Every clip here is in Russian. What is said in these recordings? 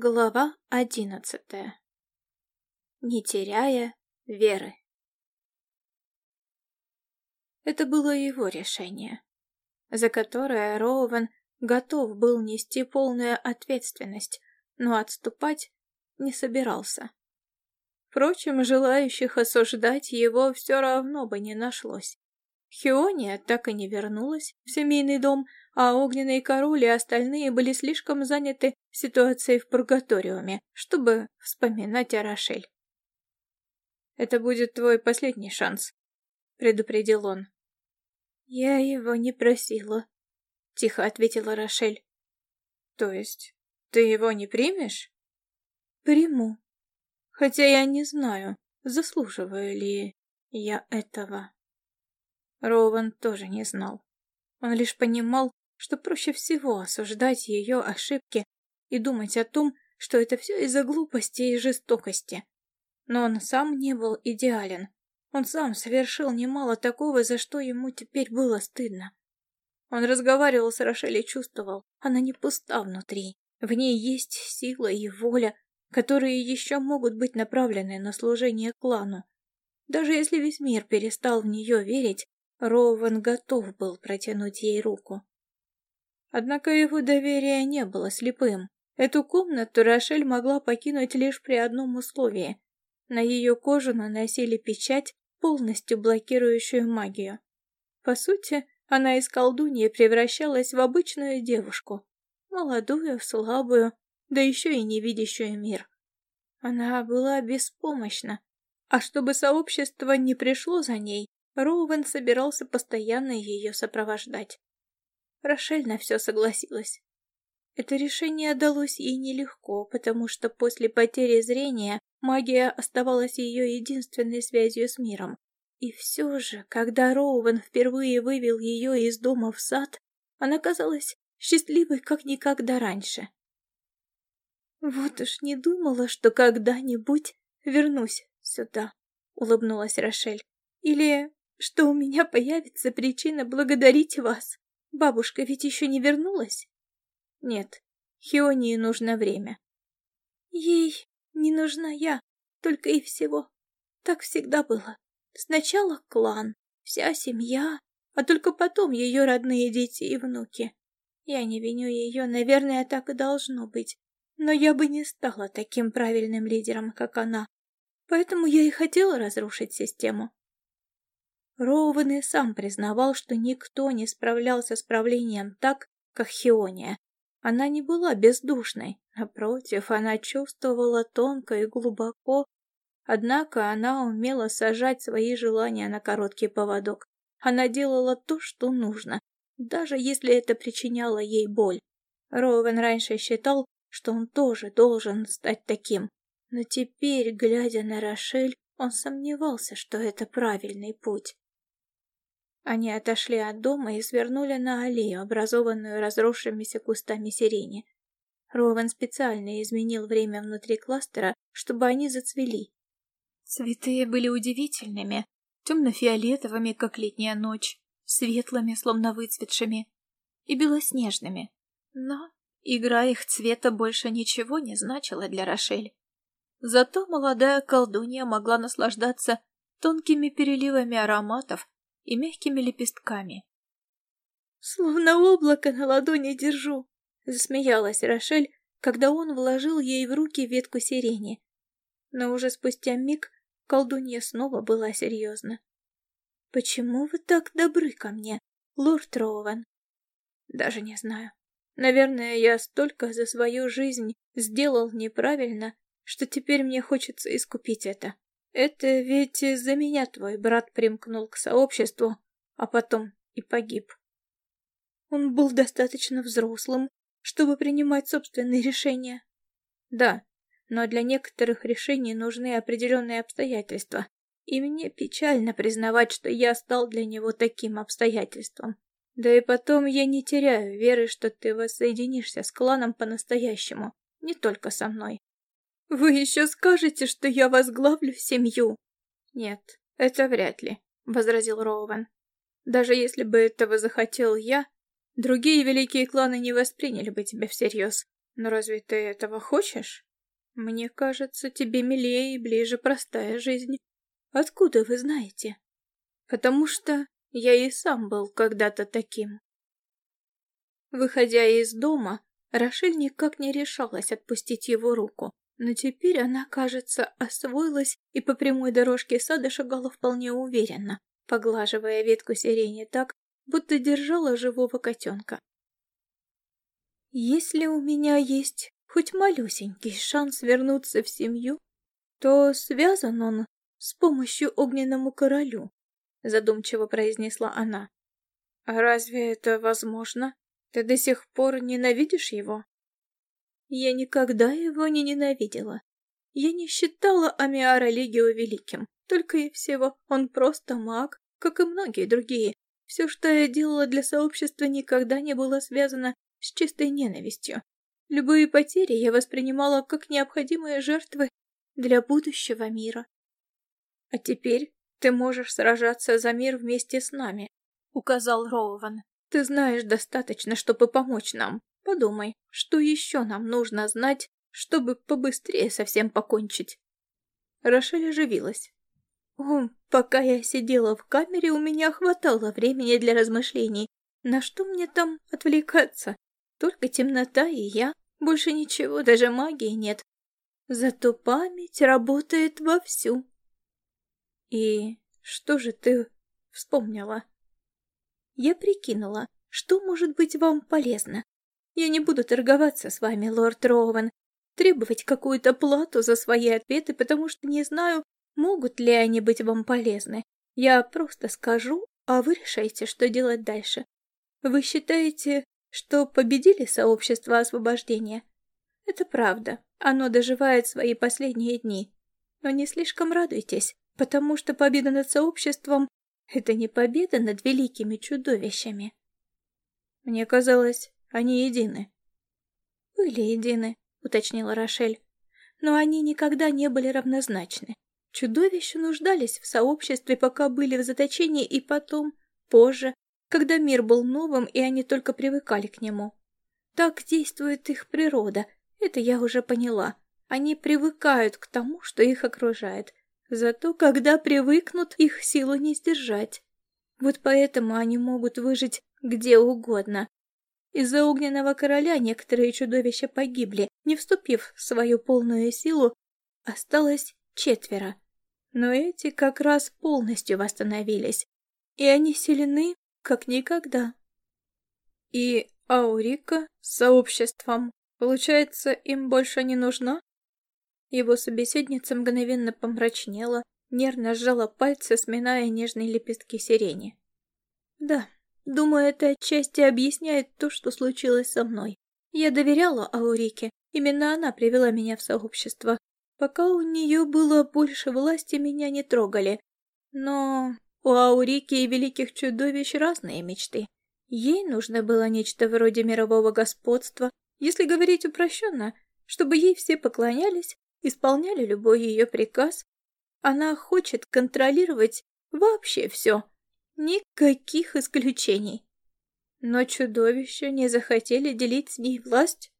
Глава одиннадцатая. Не теряя веры. Это было его решение, за которое Роуэн готов был нести полную ответственность, но отступать не собирался. Впрочем, желающих осуждать его все равно бы не нашлось. Хиония так и не вернулась в семейный дом, а Огненный Король и остальные были слишком заняты ситуацией в Пургаториуме, чтобы вспоминать о Рошель. «Это будет твой последний шанс», — предупредил он. «Я его не просила», — тихо ответила Рошель. «То есть ты его не примешь?» «Приму. Хотя я не знаю, заслуживаю ли я этого». Роуэн тоже не знал. Он лишь понимал, что проще всего осуждать ее ошибки и думать о том, что это все из-за глупости и жестокости. Но он сам не был идеален. Он сам совершил немало такого, за что ему теперь было стыдно. Он разговаривал с Рошель и чувствовал, она не пуста внутри. В ней есть сила и воля, которые еще могут быть направлены на служение клану. Даже если весь мир перестал в нее верить, Роуэн готов был протянуть ей руку. Однако его доверие не было слепым. Эту комнату Рошель могла покинуть лишь при одном условии. На ее кожу наносили печать, полностью блокирующую магию. По сути, она из колдуньи превращалась в обычную девушку. Молодую, слабую, да еще и не видящую мир. Она была беспомощна. А чтобы сообщество не пришло за ней, Роуэн собирался постоянно ее сопровождать. Рошель на все согласилась. Это решение далось ей нелегко, потому что после потери зрения магия оставалась ее единственной связью с миром. И все же, когда Роуэн впервые вывел ее из дома в сад, она казалась счастливой как никогда раньше. «Вот уж не думала, что когда-нибудь вернусь сюда», — улыбнулась Рошель. «Или что у меня появится причина благодарить вас». Бабушка ведь еще не вернулась? Нет, Хионии нужно время. Ей не нужна я, только и всего. Так всегда было. Сначала клан, вся семья, а только потом ее родные дети и внуки. Я не виню ее, наверное, так и должно быть. Но я бы не стала таким правильным лидером, как она. Поэтому я и хотела разрушить систему. Роуэн и сам признавал, что никто не справлялся с правлением так, как Хиония. Она не была бездушной, напротив, она чувствовала тонко и глубоко, однако она умела сажать свои желания на короткий поводок. Она делала то, что нужно, даже если это причиняло ей боль. Роуэн раньше считал, что он тоже должен стать таким, но теперь, глядя на Рошель, он сомневался, что это правильный путь. Они отошли от дома и свернули на аллею, образованную разросшимися кустами сирени. Рован специально изменил время внутри кластера, чтобы они зацвели. Цветы были удивительными, темно-фиолетовыми, как летняя ночь, светлыми, словно выцветшими, и белоснежными. Но игра их цвета больше ничего не значила для Рошель. Зато молодая колдунья могла наслаждаться тонкими переливами ароматов, и мягкими лепестками. «Словно облако на ладони держу», — засмеялась Рошель, когда он вложил ей в руки ветку сирени. Но уже спустя миг колдунья снова была серьезна. «Почему вы так добры ко мне, лорд Роуэн?» «Даже не знаю. Наверное, я столько за свою жизнь сделал неправильно, что теперь мне хочется искупить это». Это ведь из-за меня твой брат примкнул к сообществу, а потом и погиб. Он был достаточно взрослым, чтобы принимать собственные решения. Да, но для некоторых решений нужны определенные обстоятельства, и мне печально признавать, что я стал для него таким обстоятельством. Да и потом я не теряю веры, что ты воссоединишься с кланом по-настоящему, не только со мной. Вы еще скажете, что я возглавлю семью? Нет, это вряд ли, возразил Роуэн. Даже если бы этого захотел я, другие великие кланы не восприняли бы тебя всерьез. Но разве ты этого хочешь? Мне кажется, тебе милее и ближе простая жизнь. Откуда вы знаете? Потому что я и сам был когда-то таким. Выходя из дома, Рошель никак не решалась отпустить его руку, но теперь она, кажется, освоилась и по прямой дорожке сада шагала вполне уверенно, поглаживая ветку сирени так, будто держала живого котенка. Если у меня есть хоть малюсенький шанс вернуться в семью, то связан он с помощью огненному королю, задумчиво произнесла она. А разве это возможно? Ты до сих пор ненавидишь его? Я никогда его не ненавидела. Я не считала Амиара Легио великим, только и всего он просто маг, как и многие другие. Все, что я делала для сообщества, никогда не было связано с чистой ненавистью. Любые потери я воспринимала как необходимые жертвы для будущего мира. А теперь ты можешь сражаться за мир вместе с нами, указал Роуван. Ты знаешь достаточно, чтобы помочь нам. Подумай, что еще нам нужно знать, чтобы побыстрее совсем покончить. Рошель оживилась. О, пока я сидела в камере, у меня хватало времени для размышлений. На что мне там отвлекаться? Только темнота и я. Больше ничего, даже магии нет. Зато память работает вовсю. И что же ты вспомнила? Я прикинула, что может быть вам полезно. Я не буду торговаться с вами, лорд Роуэн, требовать какую-то плату за свои ответы, потому что не знаю, могут ли они быть вам полезны. Я просто скажу, а вы решайте, что делать дальше. Вы считаете, что победили сообщество освобождения. Это правда, оно доживает свои последние дни. Но не слишком радуйтесь, потому что победа над сообществом — это не победа над великими чудовищами. Мне казалось, они едины. Были едины, уточнила Рошель, но они никогда не были равнозначны. Чудовища нуждались в сообществе, пока были в заточении, и потом, позже, когда мир был новым, и они только привыкали к нему. Так действует их природа, это я уже поняла. Они привыкают к тому, что их окружает. Зато, когда привыкнут, их силу не сдержать. Вот поэтому они могут выжить где угодно. Из-за огненного короля некоторые чудовища погибли, не вступив в свою полную силу, осталось четверо. Но эти как раз полностью восстановились, и они сильны как никогда. И Аурика с сообществом, получается, им больше не нужна? Его собеседница мгновенно помрачнела, нервно сжала пальцы, сминая нежные лепестки сирени. Да, думаю, это отчасти объясняет то, что случилось со мной. Я доверяла Аурике, именно она привела меня в сообщество. Пока у нее было больше власти, меня не трогали. Но у Аурики и Великих Чудовищ разные мечты. Ей нужно было нечто вроде мирового господства, если говорить упрощенно, чтобы ей все поклонялись, исполняли любой ее приказ. Она хочет контролировать вообще все. Никаких исключений. Но чудовища не захотели делить с ней власть?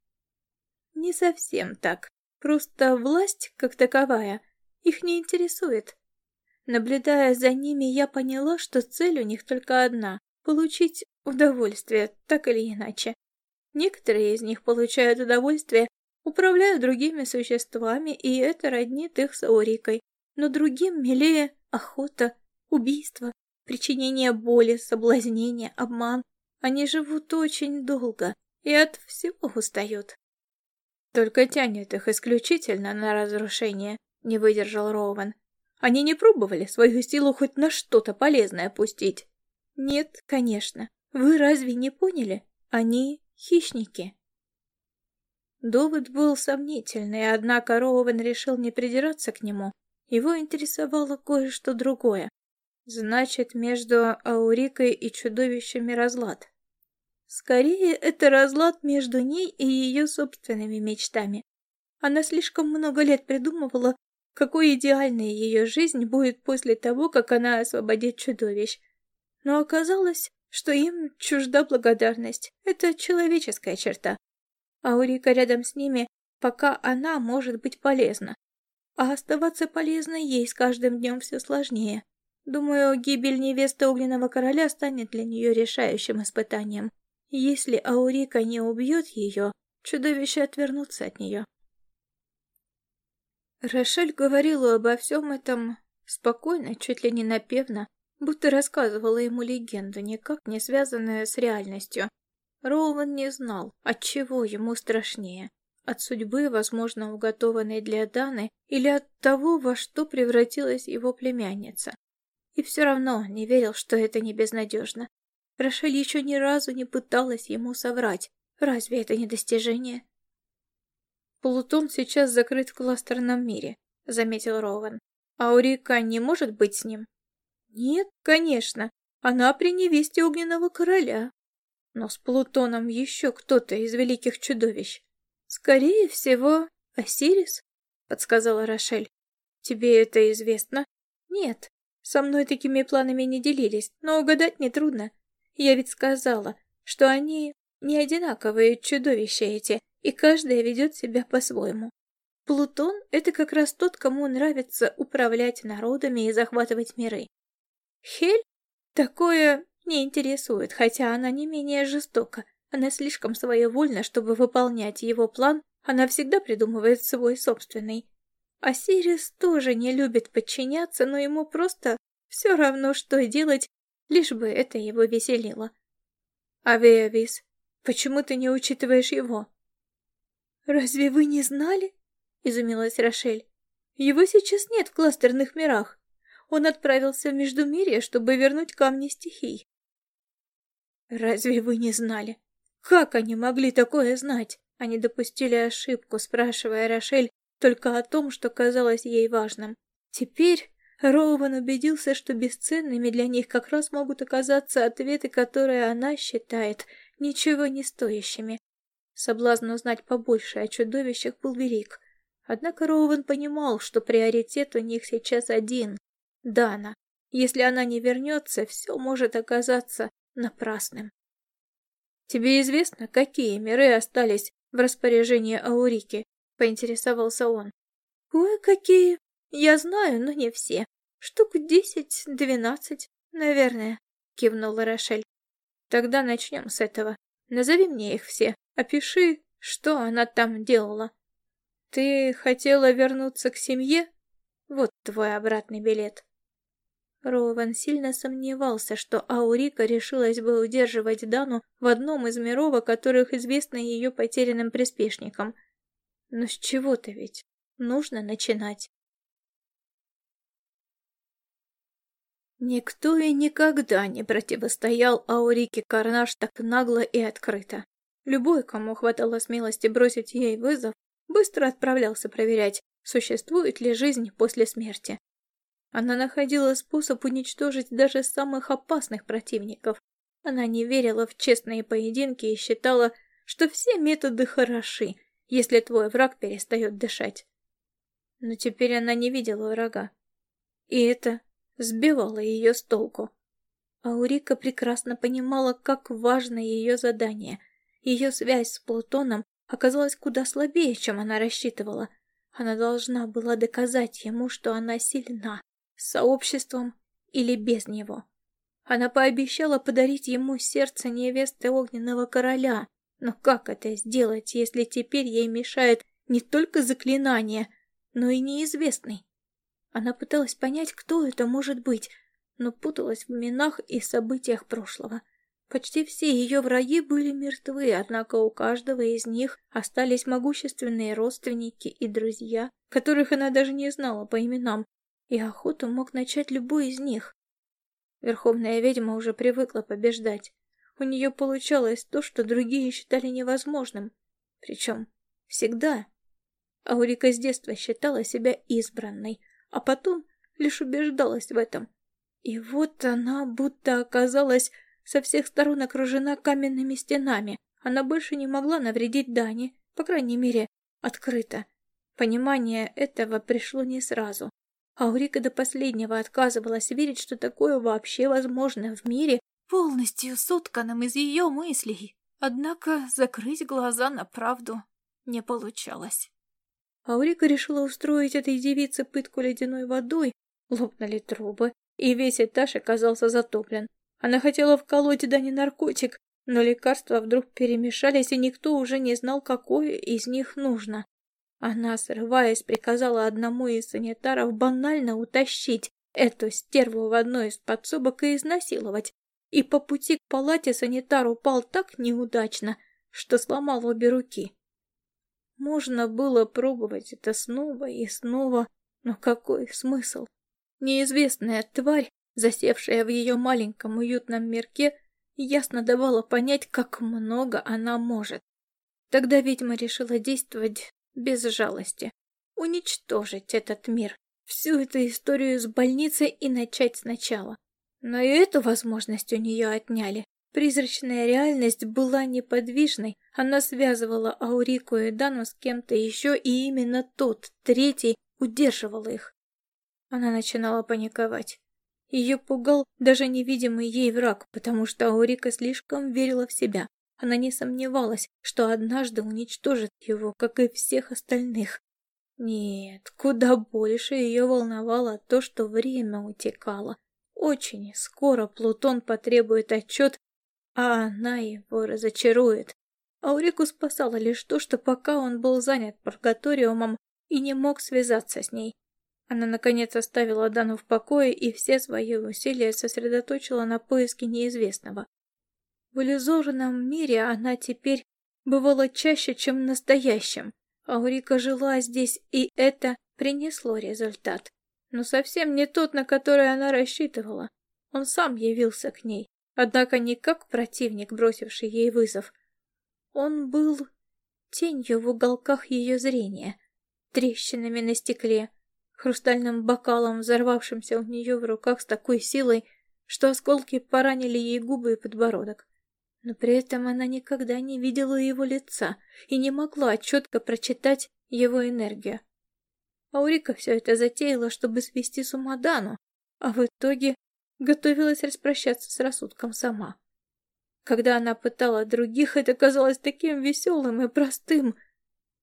Не совсем так. Просто власть, как таковая, их не интересует. Наблюдая за ними, я поняла, что цель у них только одна — получить удовольствие, так или иначе. Некоторые из них получают удовольствие, управляя другими существами, и это роднит их с Орикой. Но другим милее охота, убийство, причинение боли, соблазнение, обман. Они живут очень долго и от всего устают. Только тянет их исключительно на разрушение, не выдержал Роуэн. Они не пробовали свою силу хоть на что-то полезное пустить? Нет, конечно. Вы разве не поняли? Они хищники. Довод был сомнительный, однако Роуэн решил не придираться к нему. Его интересовало кое-что другое. Значит, между Аурикой и чудовищами разлад. Скорее, это разлад между ней и ее собственными мечтами. Она слишком много лет придумывала, какой идеальной ее жизнь будет после того, как она освободит чудовищ. Но оказалось, что им чужда благодарность. Это человеческая черта. Аурика рядом с ними, пока она может быть полезна. А оставаться полезной ей с каждым днем все сложнее. Думаю, гибель невесты Огненного Короля станет для нее решающим испытанием. Если Аурика не убьет ее, чудовища отвернутся от нее. Рошель говорила обо всем этом спокойно, чуть ли не напевно, будто рассказывала ему легенду, никак не связанную с реальностью. Роуэн не знал, от чего ему страшнее. От судьбы, возможно, уготованной для Даны, или от того, во что превратилась его племянница. И все равно не верил, что это не безнадежно. Рошель еще ни разу не пыталась ему соврать. Разве это не достижение? Плутон сейчас закрыт в кластерном мире, заметил Роуэн. А Урика не может быть с ним? Нет, конечно. Она при невесте Огненного Короля. Но с Плутоном еще кто-то из великих чудовищ. Скорее всего, Осирис, подсказала Рошель. Тебе это известно? Нет. Со мной такими планами не делились, но угадать нетрудно. Я ведь сказала, что они не одинаковые чудовища эти, и каждая ведет себя по-своему. Плутон — это как раз тот, кому нравится управлять народами и захватывать миры. Хель такое не интересует, хотя она не менее жестока. Она слишком своевольна, чтобы выполнять его план, она всегда придумывает свой собственный. А Сириус тоже не любит подчиняться, но ему просто все равно, что делать, лишь бы это его веселило. Авиавис, почему ты не учитываешь его? Разве вы не знали? Изумилась Рошель. Его сейчас нет в кластерных мирах. Он отправился в Междумирье, чтобы вернуть камни стихий. Разве вы не знали? Как они могли такое знать? Они допустили ошибку, спрашивая Рошель только о том, что казалось ей важным. Теперь Роуэн убедился, что бесценными для них как раз могут оказаться ответы, которые она считает ничего не стоящими. Соблазн узнать побольше о чудовищах был велик. Однако Роуэн понимал, что приоритет у них сейчас один — Дана. Если она не вернется, все может оказаться напрасным. «Тебе известно, какие миры остались в распоряжении Аурики?» — поинтересовался он. «Кое-какие. «Я знаю, но не все. Штук десять-двенадцать, наверное», — кивнула Рошель. «Тогда начнем с этого. Назови мне их все. Опиши, что она там делала. Ты хотела вернуться к семье? Вот твой обратный билет». Роуэн сильно сомневался, что Аурика решилась бы удерживать Дану в одном из миров, о которых известно ее потерянным приспешникам. Но с чего-то ведь нужно начинать. Никто и никогда не противостоял Аурике Карнаш так нагло и открыто. Любой, кому хватало смелости бросить ей вызов, быстро отправлялся проверять, существует ли жизнь после смерти. Она находила способ уничтожить даже самых опасных противников. Она не верила в честные поединки и считала, что все методы хороши, если твой враг перестает дышать. Но теперь она не видела врага. И это сбивало ее с толку. Аурика прекрасно понимала, как важно ее задание. Ее связь с Плутоном оказалась куда слабее, чем она рассчитывала. Она должна была доказать ему, что она сильна, с сообществом или без него. Она пообещала подарить ему сердце невесты Огненного Короля, но как это сделать, если теперь ей мешает не только заклинание, но и неизвестный? Она пыталась понять, кто это может быть, но путалась в именах и событиях прошлого. Почти все ее враги были мертвы, однако у каждого из них остались могущественные родственники и друзья, которых она даже не знала по именам, и охоту мог начать любой из них. Верховная ведьма уже привыкла побеждать. У нее получалось то, что другие считали невозможным. Причем всегда. Аурика с детства считала себя избранной, а потом лишь убеждалась в этом. И вот она будто оказалась со всех сторон окружена каменными стенами. Она больше не могла навредить Дане, по крайней мере, открыто. Понимание этого пришло не сразу. Аурика до последнего отказывалась верить, что такое вообще возможно в мире, полностью сотканном из ее мыслей. Однако закрыть глаза на правду не получалось. Аурика решила устроить этой девице пытку ледяной водой, лопнули трубы, и весь этаж оказался затоплен. Она хотела вколоть да не наркотик, но лекарства вдруг перемешались, и никто уже не знал, какое из них нужно. Она, срываясь, приказала одному из санитаров банально утащить эту стерву в одной из подсобок и изнасиловать. И по пути к палате санитар упал так неудачно, что сломал обе руки. Можно было пробовать это снова и снова, но какой смысл? Неизвестная тварь, засевшая в ее маленьком уютном мирке, ясно давала понять, как много она может. Тогда ведьма решила действовать без жалости, уничтожить этот мир, всю эту историю с больницей и начать сначала. Но и эту возможность у нее отняли. Призрачная реальность была неподвижной, она связывала Аурику и Дану с кем-то еще, и именно тот, третий, удерживал их. Она начинала паниковать. Ее пугал даже невидимый ей враг, потому что Аурика слишком верила в себя. Она не сомневалась, что однажды уничтожит его, как и всех остальных. Нет, куда больше ее волновало то, что время утекало. Очень скоро Плутон потребует отчет, а она его разочарует. Аурику спасало лишь то, что пока он был занят пургаториумом и не мог связаться с ней. Она, наконец, оставила Дану в покое и все свои усилия сосредоточила на поиске неизвестного. В иллюзорном мире она теперь бывала чаще, чем в настоящем. Аурика жила здесь, и это принесло результат. Но совсем не тот, на который она рассчитывала. Он сам явился к ней, однако не как противник, бросивший ей вызов. Он был тенью в уголках ее зрения, трещинами на стекле, хрустальным бокалом, взорвавшимся у нее в руках с такой силой, что осколки поранили ей губы и подбородок. Но при этом она никогда не видела его лица и не могла четко прочитать его энергию. Аурика все это затеяла, чтобы свести с ума Дану, а в итоге готовилась распрощаться с рассудком сама. Когда она пытала других, это казалось таким веселым и простым —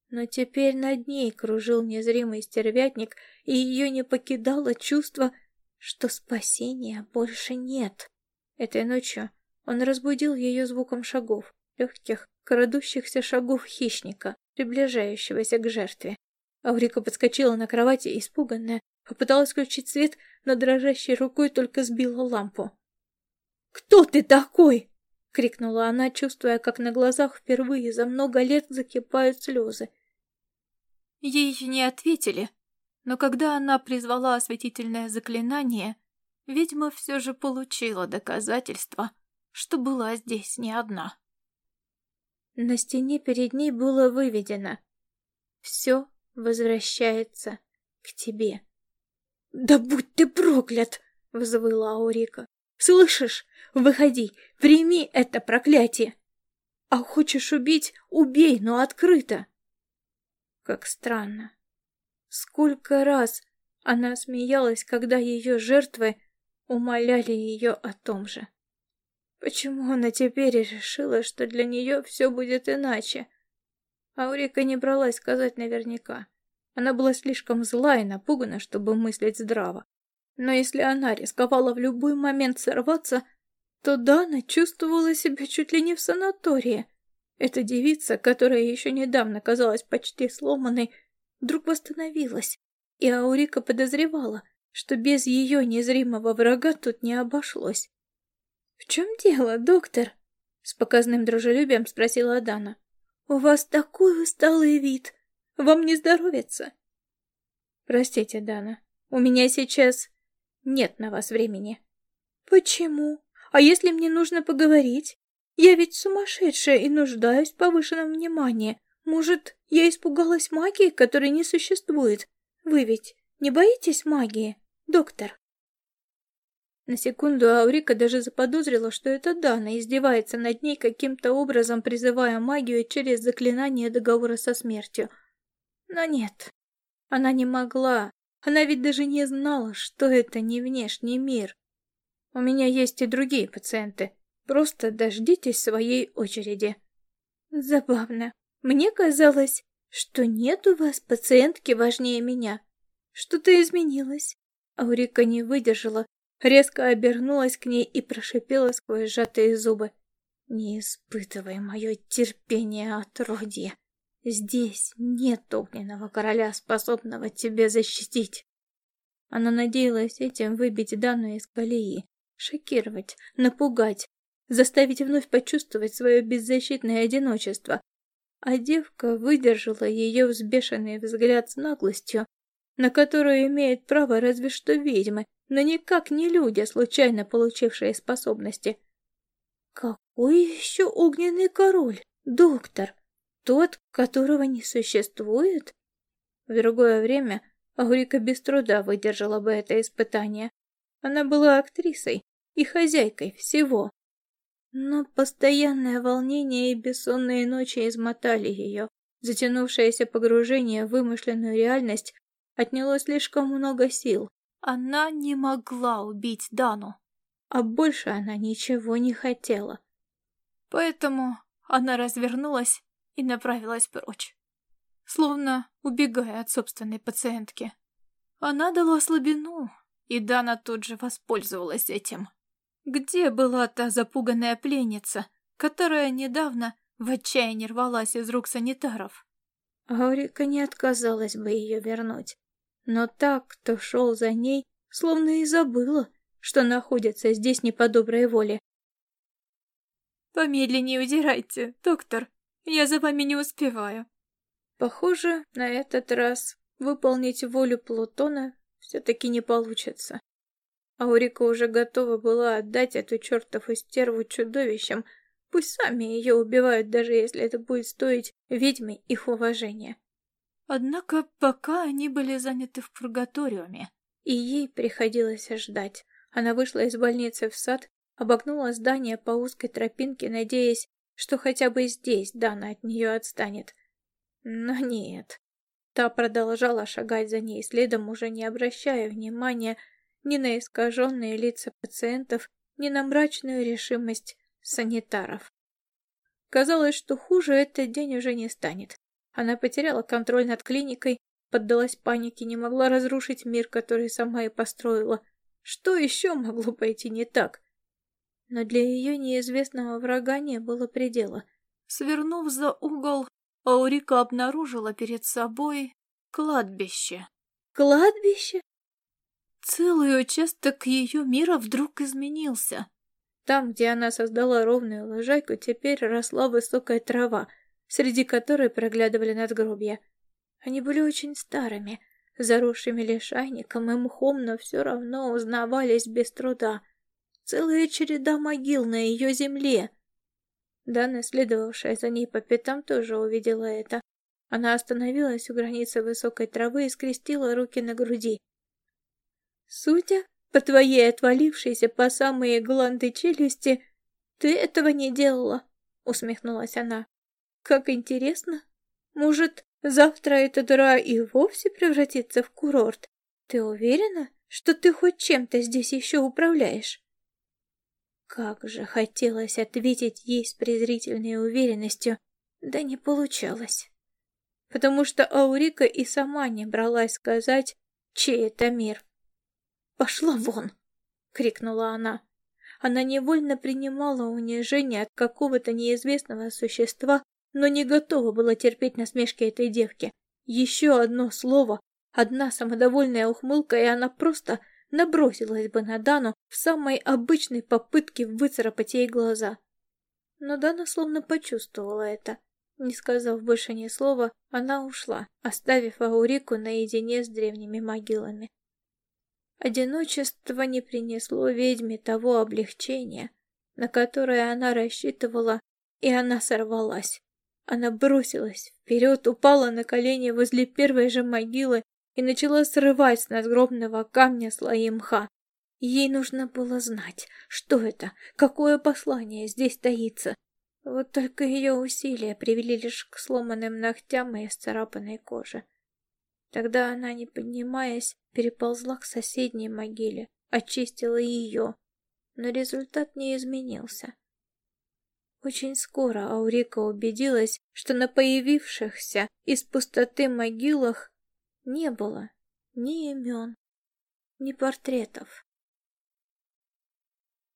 но теперь над ней кружил незримый стервятник, и ее не покидало чувство, что спасения больше нет. Этой ночью он разбудил ее звуком шагов, легких, крадущихся шагов хищника, приближающегося к жертве. Аурика подскочила на кровати, испуганная, попыталась включить свет, но дрожащей рукой только сбила лампу. «Кто ты такой?» — крикнула она, чувствуя, как на глазах впервые за много лет закипают слезы. Ей не ответили, но когда она призвала осветительное заклинание, ведьма все же получила доказательство, что была здесь не одна. На стене перед ней было выведено «Все возвращается к тебе». «Да будь ты проклят!» — взвыла Аурика. «Слышишь? Выходи, прими это проклятие! А хочешь убить — убей, но открыто!» Как странно. Сколько раз она смеялась, когда ее жертвы умоляли ее о том же. Почему она теперь решила, что для нее все будет иначе? Аурика не бралась сказать наверняка. Она была слишком зла и напугана, чтобы мыслить здраво. Но если она рисковала в любой момент сорваться, то Дана чувствовала себя чуть ли не в санатории. Эта девица, которая еще недавно казалась почти сломанной, вдруг восстановилась, и Аурика подозревала, что без ее незримого врага тут не обошлось. «В чем дело, доктор?» — с показным дружелюбием спросила Дана. «У вас такой усталый вид. Вам не здоровится?» «Простите, Дана, у меня сейчас нет на вас времени». «Почему? А если мне нужно поговорить?» Я ведь сумасшедшая и нуждаюсь в повышенном внимании. Может, я испугалась магии, которой не существует? Вы ведь не боитесь магии, доктор?» На секунду Аурика даже заподозрила, что это Дана издевается над ней каким-то образом, призывая магию через заклинание договора со смертью. Но нет, она не могла. Она ведь даже не знала, что это не внешний мир. У меня есть и другие пациенты, Просто дождитесь своей очереди», Забавно. Мне казалось, что нет у вас пациентки важнее меня. Что-то изменилось. Аурика не выдержала, резко обернулась к ней и прошипела сквозь сжатые зубы. «Не испытывай мое терпение, отродье. Здесь нет огненного короля, способного тебя защитить». Она надеялась этим выбить Дану из колеи, шокировать, напугать, заставить вновь почувствовать свое беззащитное одиночество. А девка выдержала ее взбешенный взгляд с наглостью, на которую имеет право разве что ведьмы, но никак не люди, случайно получившие способности. Какой еще огненный король, доктор? Тот, которого не существует? В другое время Аурика без труда выдержала бы это испытание. Она была актрисой и хозяйкой всего. Но постоянное волнение и бессонные ночи измотали ее. Затянувшееся погружение в вымышленную реальность отняло слишком много сил. Она не могла убить Дану, а больше она ничего не хотела. Поэтому она развернулась и направилась прочь, словно убегая от собственной пациентки. Она дала слабину, и Дана тут же воспользовалась этим. Где была та запуганная пленница, которая недавно в отчаянии рвалась из рук санитаров? Аурика не отказалась бы ее вернуть. Но так, кто шел за ней, словно и забыла, что находится здесь не по доброй воле. «Помедленнее удирайте, доктор, я за вами не успеваю». Похоже, на этот раз выполнить волю Плутона все-таки не получится. Аурика уже готова была отдать эту чертову стерву чудовищам, пусть сами ее убивают, даже если это будет стоить ведьме их уважения. Однако пока они были заняты в пургаториуме, и ей приходилось ждать. Она вышла из больницы в сад, обогнула здание по узкой тропинке, надеясь, что хотя бы здесь Дана от нее отстанет. Но нет. Та продолжала шагать за ней следом, уже не обращая внимания ни на искаженные лица пациентов, ни на мрачную решимость санитаров. Казалось, что хуже этот день уже не станет. Она потеряла контроль над клиникой, поддалась панике, не могла разрушить мир, который сама и построила. Что еще могло пойти не так? Но для ее неизвестного врага не было предела. Свернув за угол, Аурика обнаружила перед собой кладбище. Кладбище? Целый участок ее мира вдруг изменился. Там, где она создала ровную лужайку, теперь росла высокая трава — среди которой проглядывали надгробья. Они были очень старыми, заросшими лишайником и мхом, но все равно узнавались без труда. Целая череда могил на ее земле. Дана, следовавшая за ней по пятам, тоже увидела это. Она остановилась у границы высокой травы и скрестила руки на груди. «Судя по твоей отвалившейся по самые гланды челюсти, ты этого не делала», — усмехнулась она. Как интересно. Может, завтра эта дыра и вовсе превратится в курорт? Ты уверена, что ты хоть чем-то здесь еще управляешь? Как же хотелось ответить ей с презрительной уверенностью, да не получалось. Потому что Аурика и сама не бралась сказать, чей это мир. «Пошла вон!» — крикнула она. Она невольно принимала унижение от какого-то неизвестного существа, но не готова была терпеть насмешки этой девки. Еще одно слово, одна самодовольная ухмылка, и она просто набросилась бы на Дану в самой обычной попытке выцарапать ей глаза. Но Дана словно почувствовала это. Не сказав больше ни слова, она ушла, оставив Аурику наедине с древними могилами. Одиночество не принесло ведьме того облегчения, на которое она рассчитывала, и она сорвалась. Она бросилась вперед, упала на колени возле первой же могилы и начала срывать с надгробного камня слои мха. Ей нужно было знать, что это, какое послание здесь таится. Вот только ее усилия привели лишь к сломанным ногтям и исцарапанной коже. Тогда она, не поднимаясь, переползла к соседней могиле, очистила ее, но результат не изменился. Очень скоро Аурика убедилась, что на появившихся из пустоты могилах не было ни имен, ни портретов.